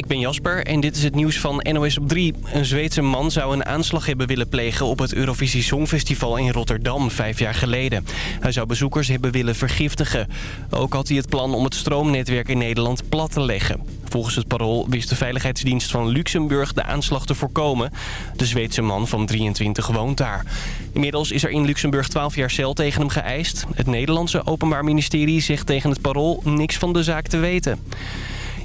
ik ben Jasper en dit is het nieuws van NOS op 3. Een Zweedse man zou een aanslag hebben willen plegen op het Eurovisie Songfestival in Rotterdam vijf jaar geleden. Hij zou bezoekers hebben willen vergiftigen. Ook had hij het plan om het stroomnetwerk in Nederland plat te leggen. Volgens het parool wist de veiligheidsdienst van Luxemburg de aanslag te voorkomen. De Zweedse man van 23 woont daar. Inmiddels is er in Luxemburg 12 jaar cel tegen hem geëist. Het Nederlandse Openbaar Ministerie zegt tegen het parool niks van de zaak te weten.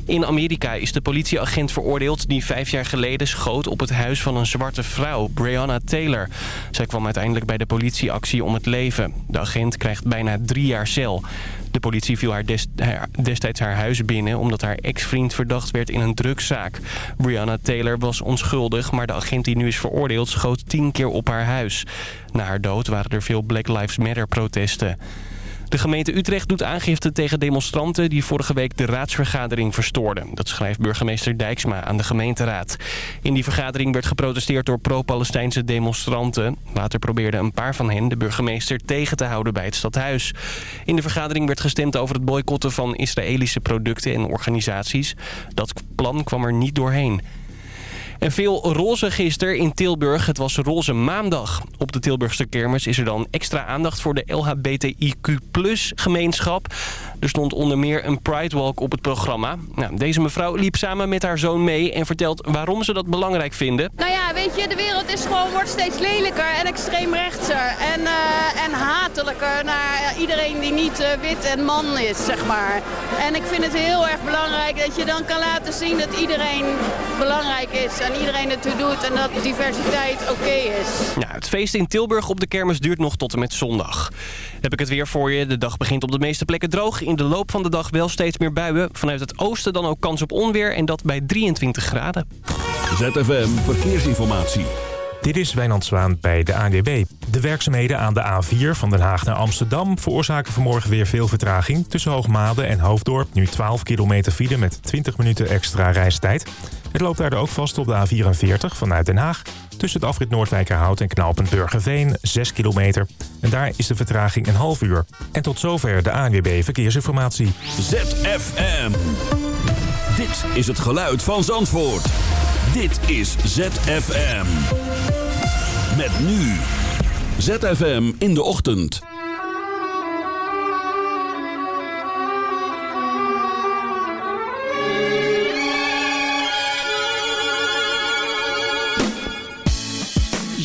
In Amerika is de politieagent veroordeeld die vijf jaar geleden schoot op het huis van een zwarte vrouw, Breonna Taylor. Zij kwam uiteindelijk bij de politieactie om het leven. De agent krijgt bijna drie jaar cel. De politie viel haar, destijds haar huis binnen omdat haar ex-vriend verdacht werd in een drugszaak. Breonna Taylor was onschuldig, maar de agent die nu is veroordeeld schoot tien keer op haar huis. Na haar dood waren er veel Black Lives Matter protesten. De gemeente Utrecht doet aangifte tegen demonstranten die vorige week de raadsvergadering verstoorden. Dat schrijft burgemeester Dijksma aan de gemeenteraad. In die vergadering werd geprotesteerd door pro-Palestijnse demonstranten. Later probeerden een paar van hen de burgemeester tegen te houden bij het stadhuis. In de vergadering werd gestemd over het boycotten van Israëlische producten en organisaties. Dat plan kwam er niet doorheen. En veel roze gisteren in Tilburg. Het was roze maandag. Op de Tilburgse kermis is er dan extra aandacht voor de LHBTIQ gemeenschap. Er stond onder meer een Pride Walk op het programma. Nou, deze mevrouw liep samen met haar zoon mee en vertelt waarom ze dat belangrijk vinden. Nou ja, weet je, de wereld is gewoon, wordt steeds lelijker en extreemrechtser en, uh, en hatelijker naar iedereen die niet uh, wit en man is, zeg maar. En ik vind het heel erg belangrijk dat je dan kan laten zien dat iedereen belangrijk is en iedereen het toe doet en dat diversiteit oké is. Ja, het feest in Tilburg op de kermis duurt nog tot en met zondag. Heb ik het weer voor je. De dag begint op de meeste plekken droog. In de loop van de dag wel steeds meer buien. Vanuit het oosten dan ook kans op onweer en dat bij 23 graden. ZFM Verkeersinformatie. Dit is Wijnand Zwaan bij de ANWB. De werkzaamheden aan de A4 van Den Haag naar Amsterdam... veroorzaken vanmorgen weer veel vertraging. Tussen Hoogmade en Hoofddorp nu 12 kilometer file... met 20 minuten extra reistijd. Het loopt daar ook vast op de A44 vanuit Den Haag. Tussen het afrit Noordwijkerhout en knooppunt Burgerveen 6 kilometer. En daar is de vertraging een half uur. En tot zover de ANWB Verkeersinformatie. ZFM. Dit is het geluid van Zandvoort. Dit is ZFM. Met nu. ZFM in de ochtend.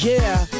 Yeah.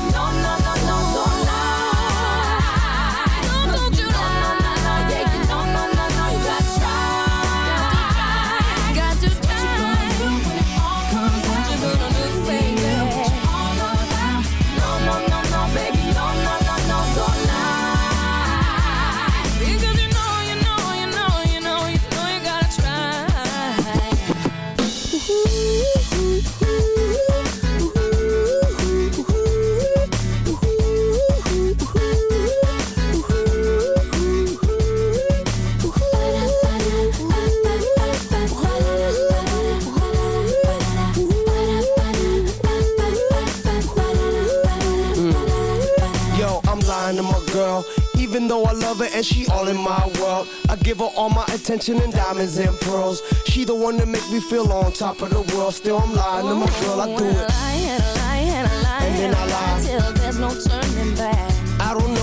though I love her and she all in my world. I give her all my attention and diamonds and pearls. She the one that make me feel on top of the world. Still I'm lying to my girl, I do it I lie and I lie and I lie. And, then I lie. Till there's no turning back. I don't know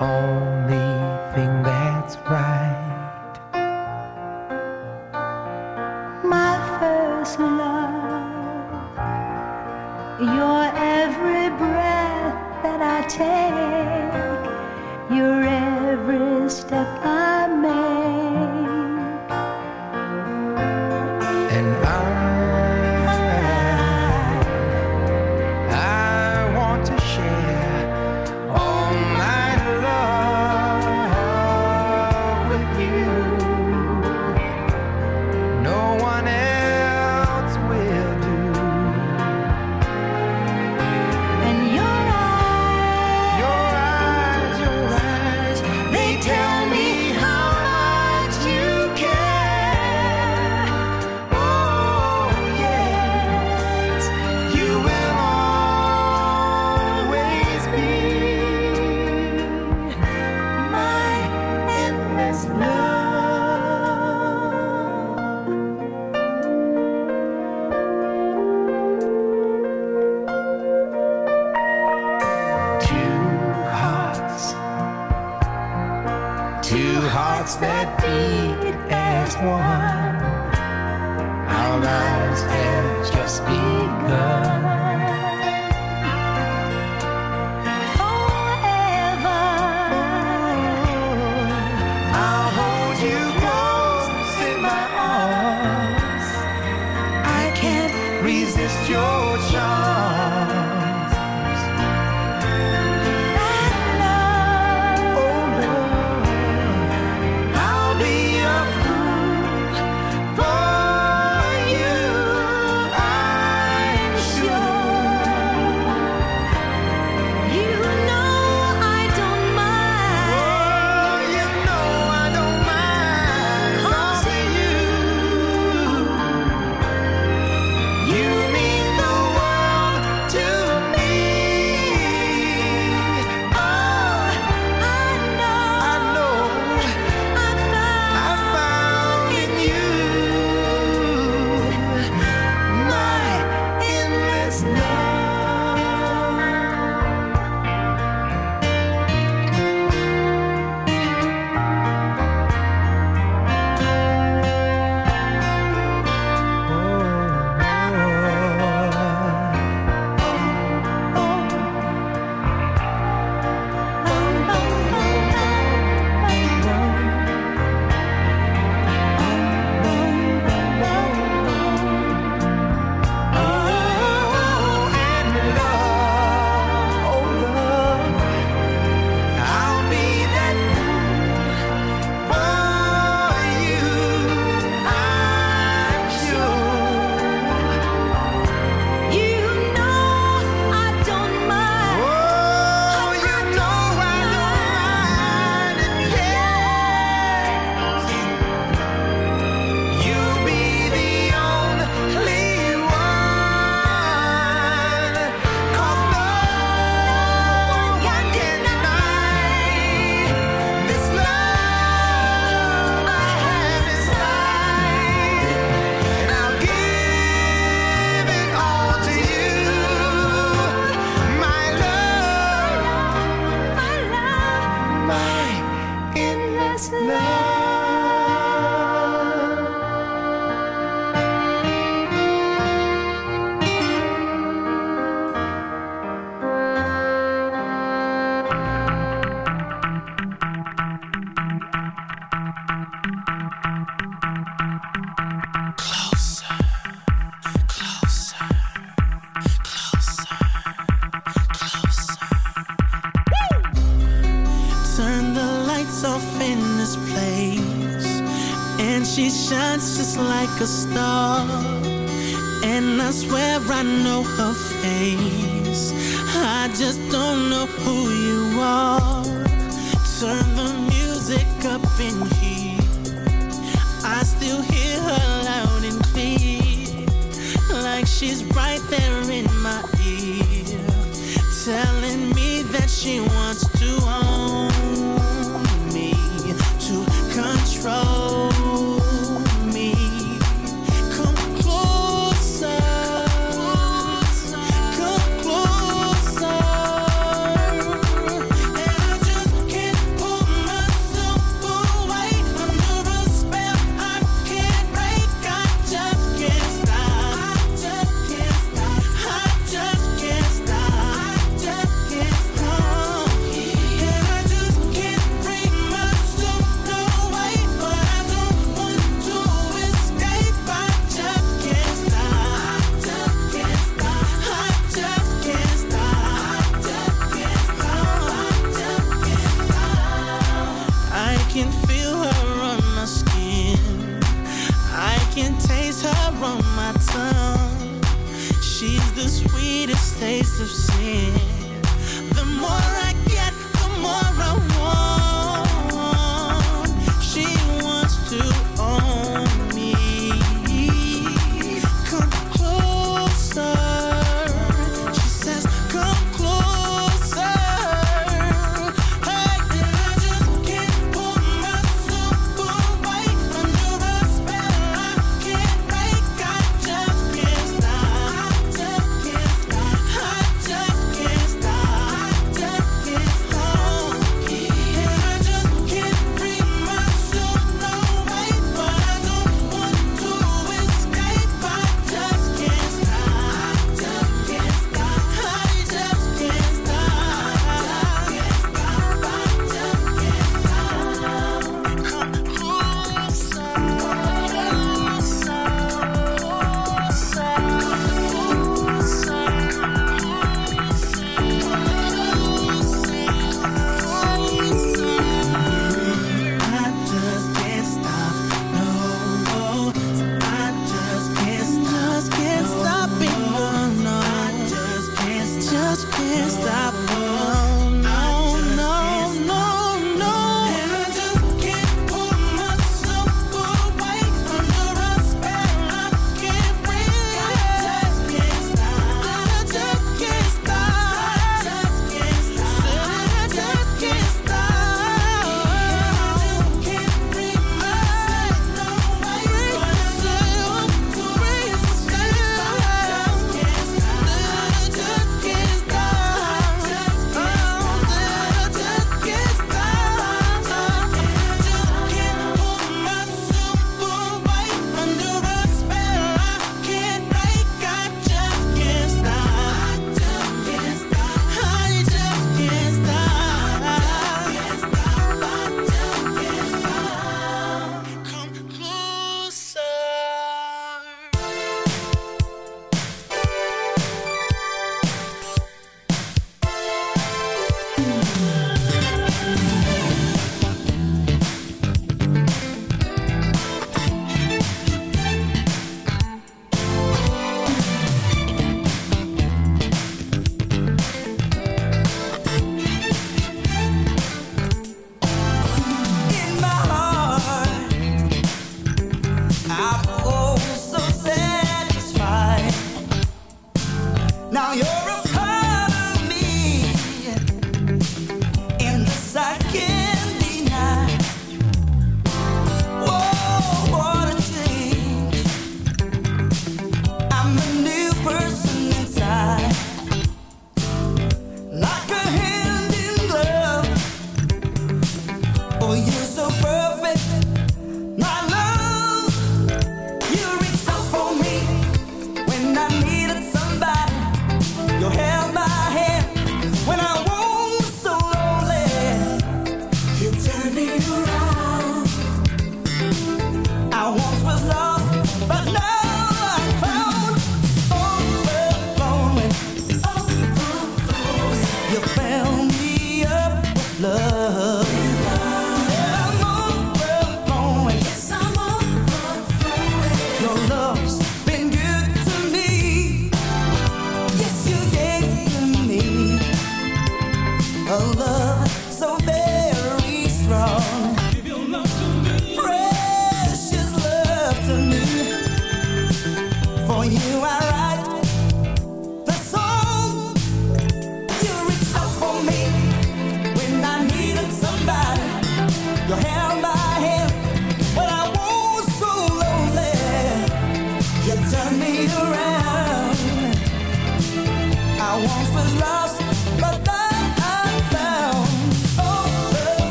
on.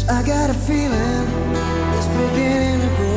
Cause I got a feeling it's beginning to grow.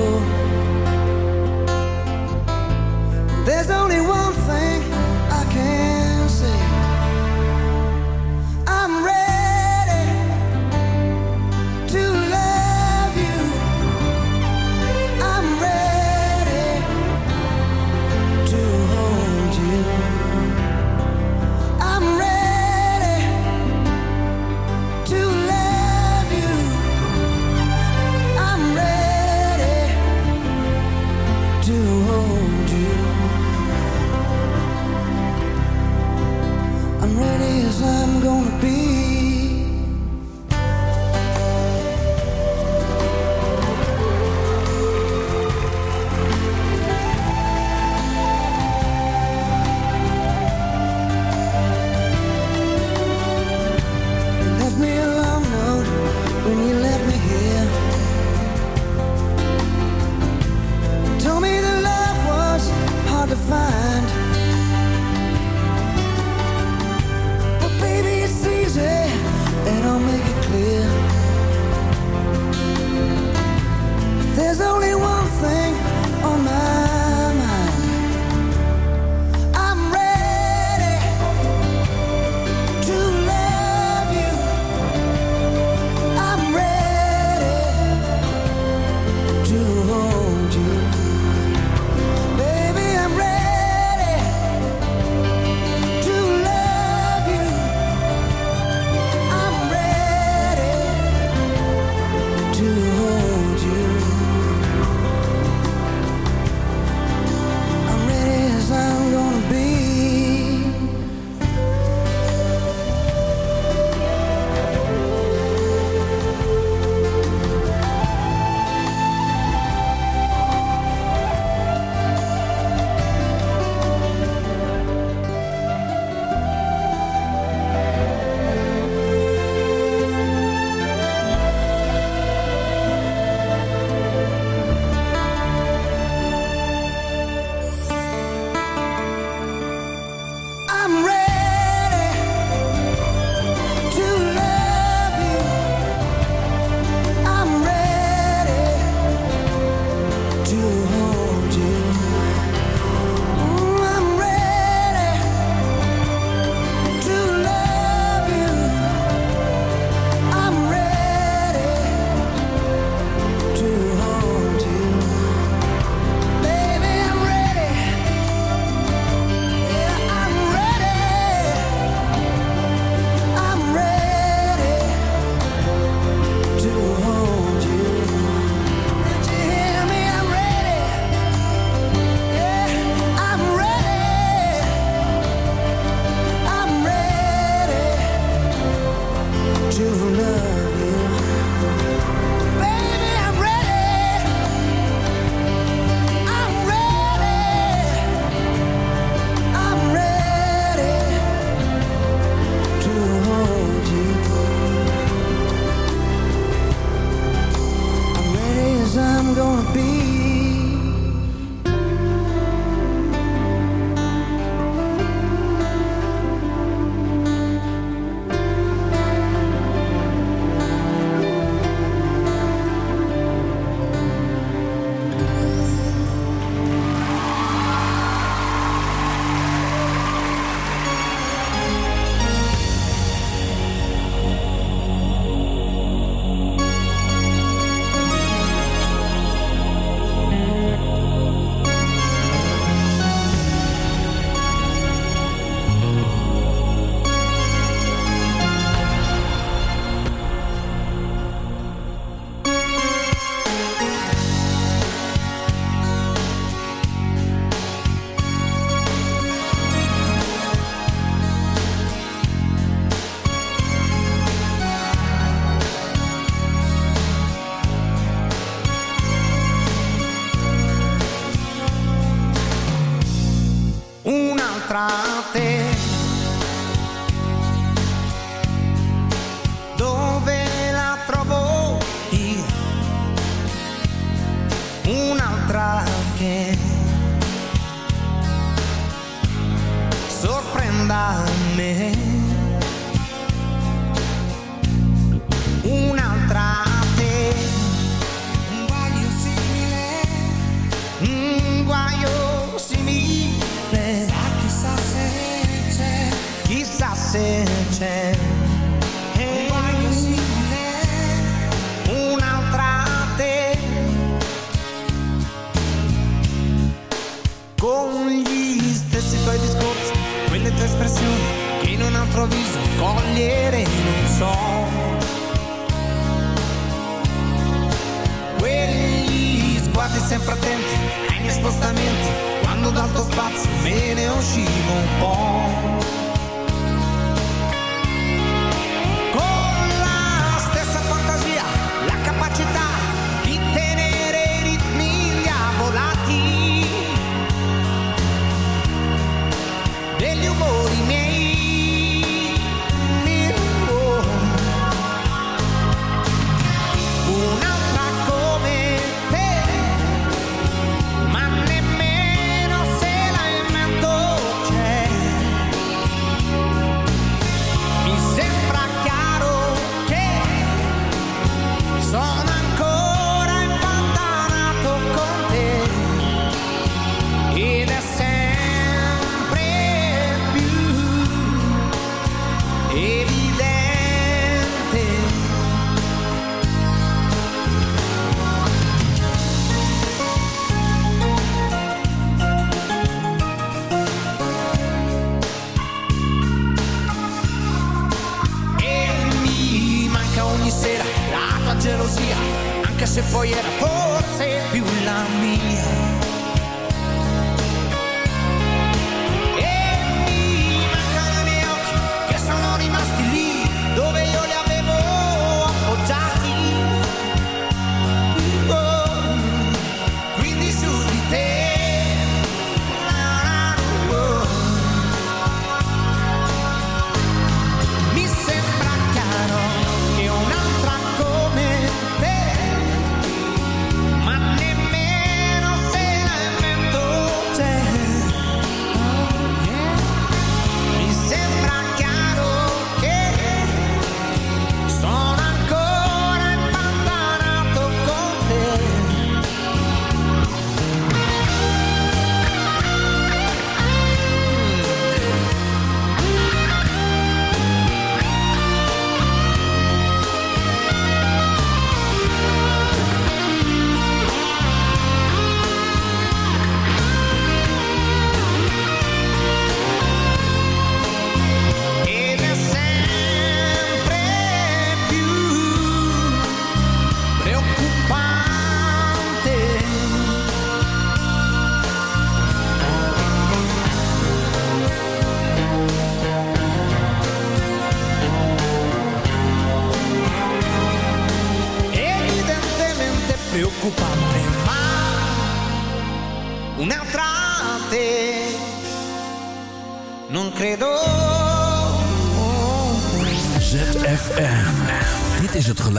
Spazio me ne uscivo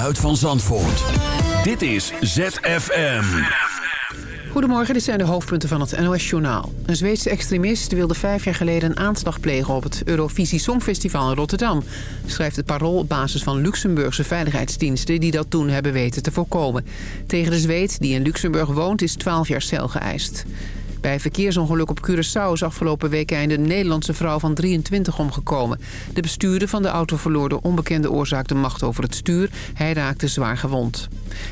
geluid van Zandvoort. Dit is ZFM. Goedemorgen, dit zijn de hoofdpunten van het NOS-journaal. Een Zweedse extremist wilde vijf jaar geleden een aanslag plegen... op het Eurovisie Songfestival in Rotterdam. Schrijft het parool op basis van Luxemburgse veiligheidsdiensten... die dat toen hebben weten te voorkomen. Tegen de Zweed, die in Luxemburg woont, is 12 jaar cel geëist. Bij een verkeersongeluk op Curaçao is afgelopen week een Nederlandse vrouw van 23 omgekomen. De bestuurder van de auto verloor door onbekende oorzaak de macht over het stuur. Hij raakte zwaar gewond.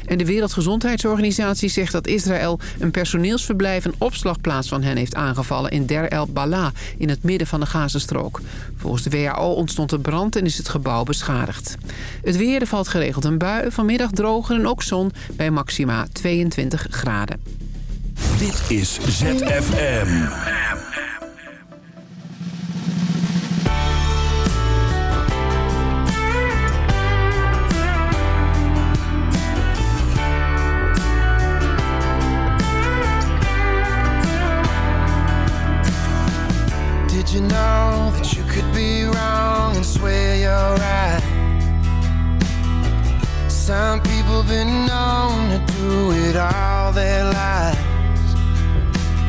En de Wereldgezondheidsorganisatie zegt dat Israël een personeelsverblijf en opslagplaats van hen heeft aangevallen in Der El Bala in het midden van de Gazastrook. Volgens de WHO ontstond er brand en is het gebouw beschadigd. Het weer er valt geregeld een bui, vanmiddag droger en ook zon bij maxima 22 graden. Dit is ZFM. Did you know that you could be wrong and swear you're right? Some people been known to do it all their lives.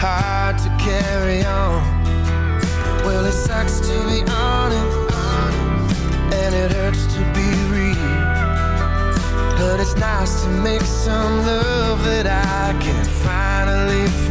hard to carry on. Well, it sucks to be honest, and it hurts to be real. But it's nice to make some love that I can finally feel.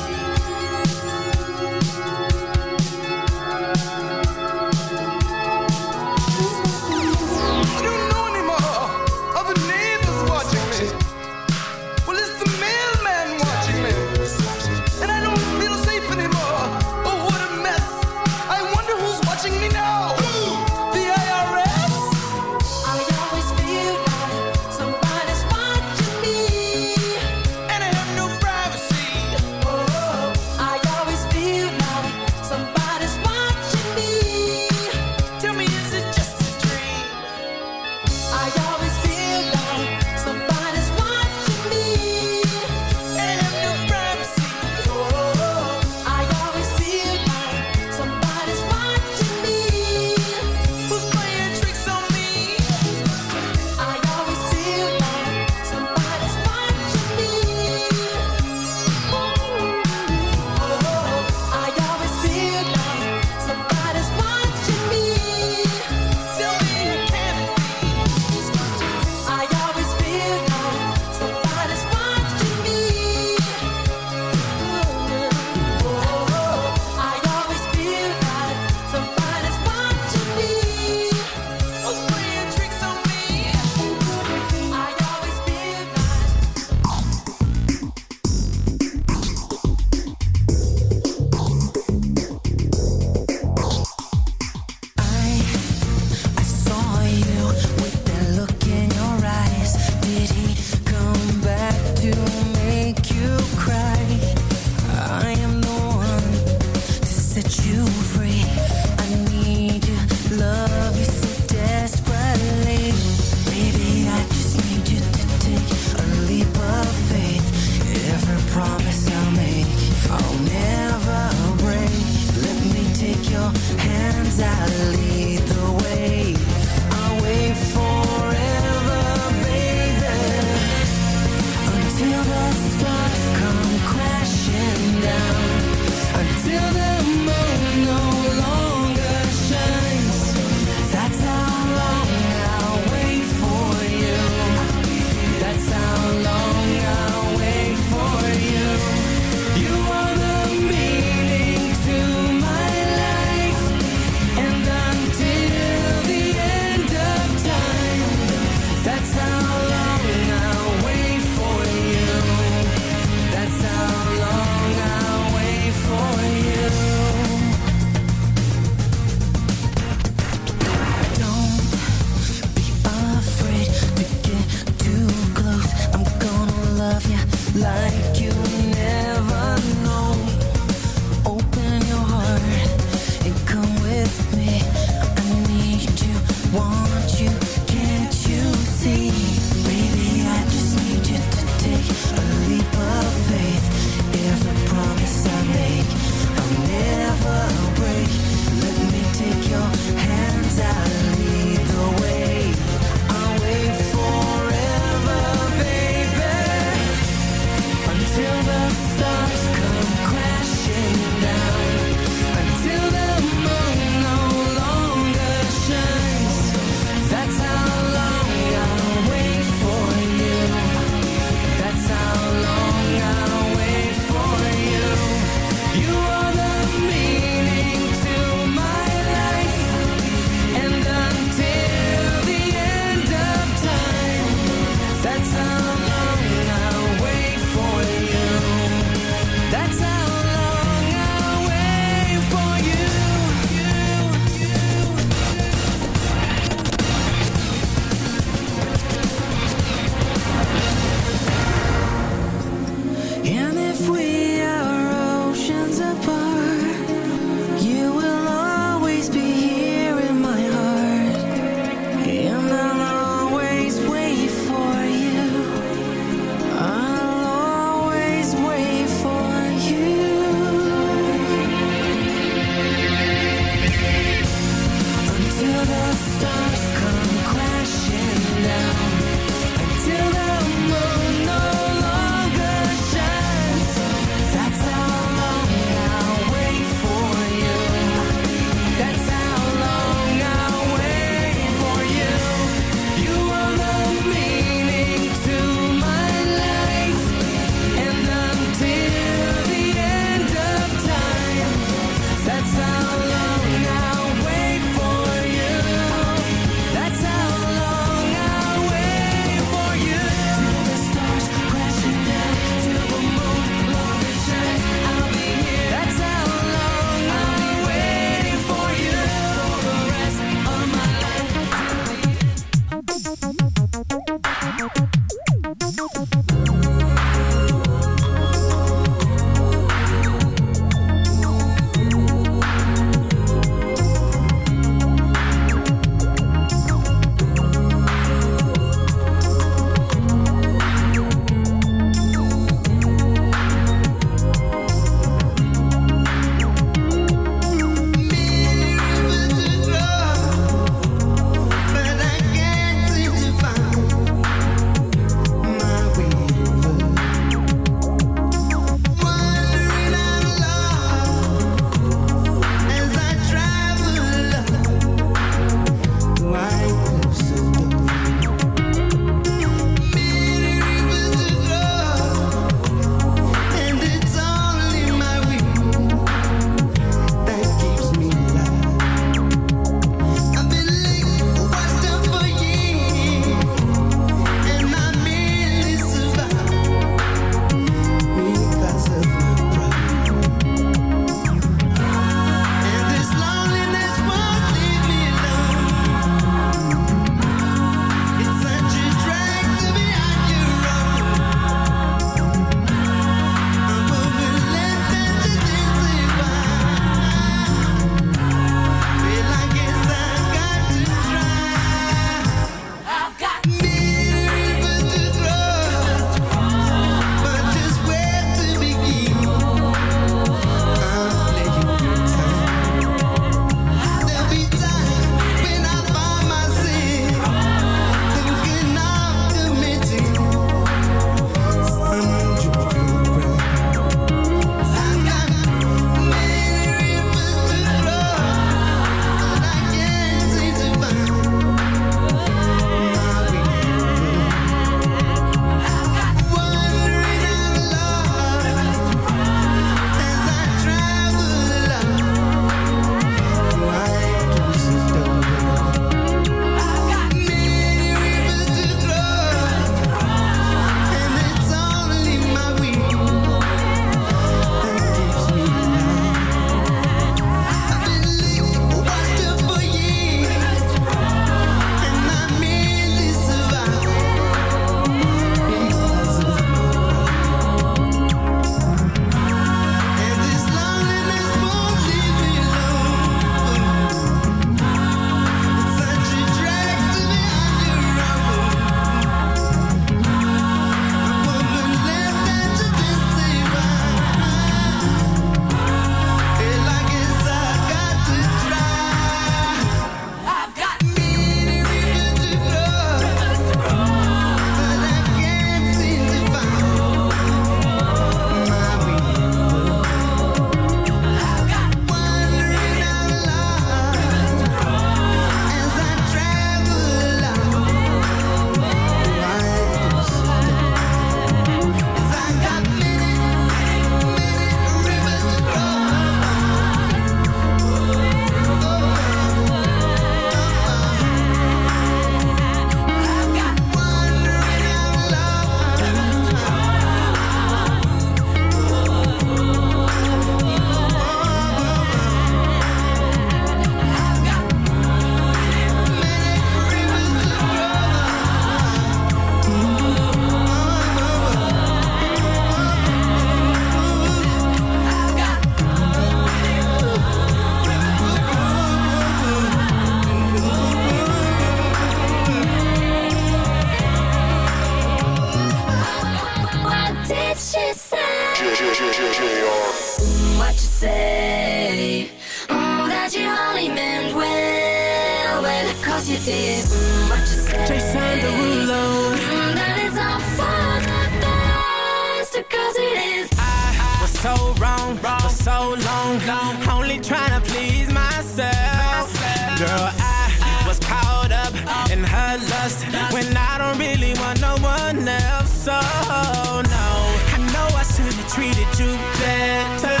lust when I don't really want no one else. oh no, I know I should have treated you better,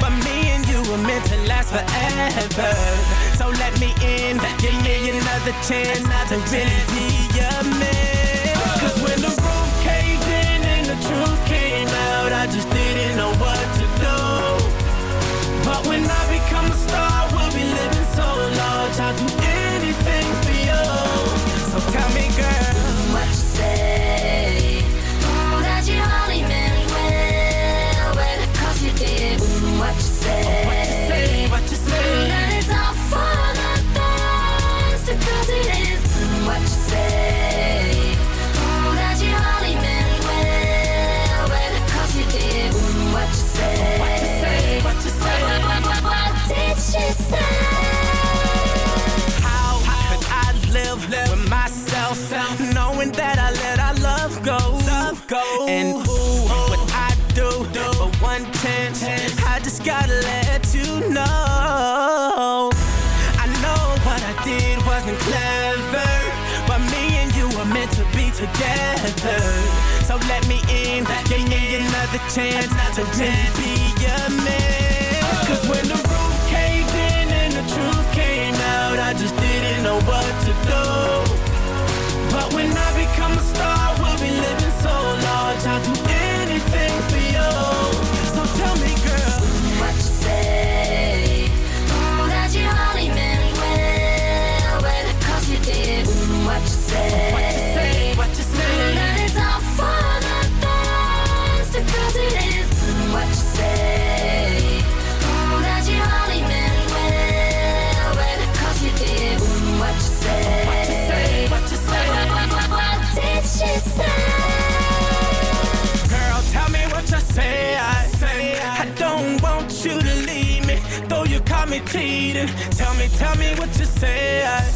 but me and you were meant to last forever. So let me in, give me another chance to really be a man. to 10. Tell me, tell me what you say. I